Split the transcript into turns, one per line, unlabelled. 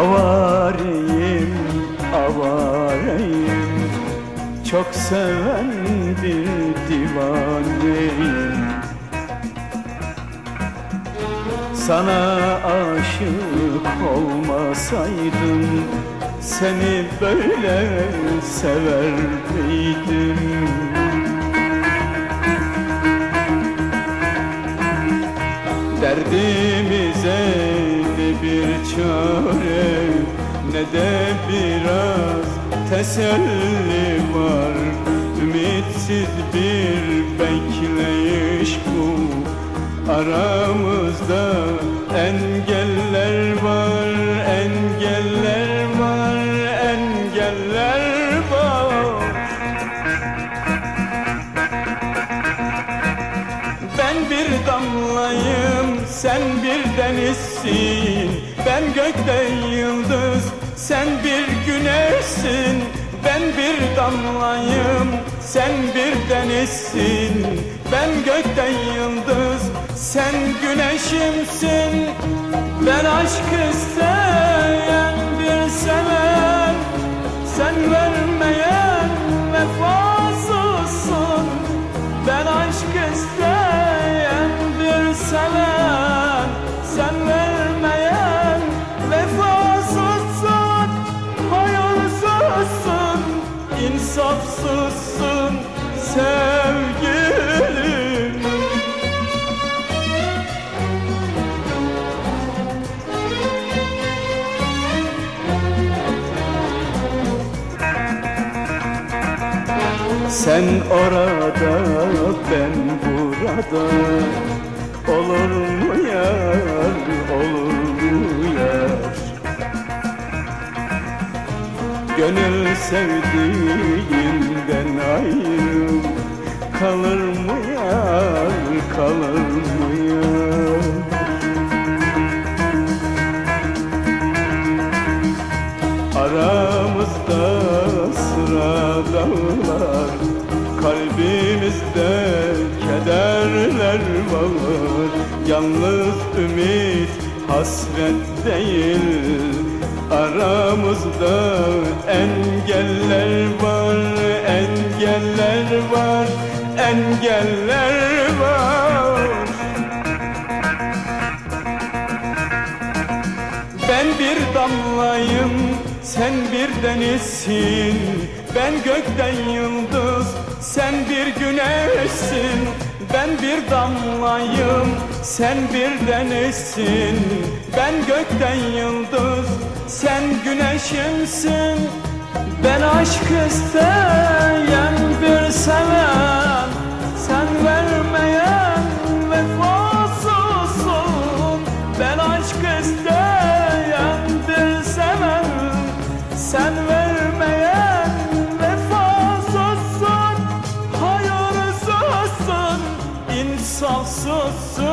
Avareyim, avareyim Çok sevendir divaneyim Sana aşık olmasaydım Seni böyle sever miydim? Derdimize çare ne de biraz teselli var. Ümitsiz bir bekleyiş bu Aramızda engeller var, engeller var, engeller var. Ben bir damlayım, sen bir denizsin Ben gökte yıldız, sen bir güneşsin. Ben bir damlayım, sen bir denizsin. Ben gökte yıldız, sen güneşimsin. Ben aşk isteyen bir seven. Sen vermeyen insafsızsın sevgilim. Sen orada ben burada. Olur mu Gönül sevdiğinden ayrı Kalır mı yar kalır mı yar? Aramızda sıra dağlar Kalbimizde kederler var. Yalnız ümit hasret değil Aramızda engeller var Engeller var Engeller var. Ben bir damlayım, sen bir denizsin Ben gökten yıldız, sen bir güneşsin. Ben bir damlayım, sen bir denizsin Ben gökten yıldız, sen güneşimsin Ben aşk isteyen bir seven Sen vermeyen vefasızsın. Ben aşk isteyen bir seven Sen vermeyen vefasızsın. Hayırsızsın, insafsızsın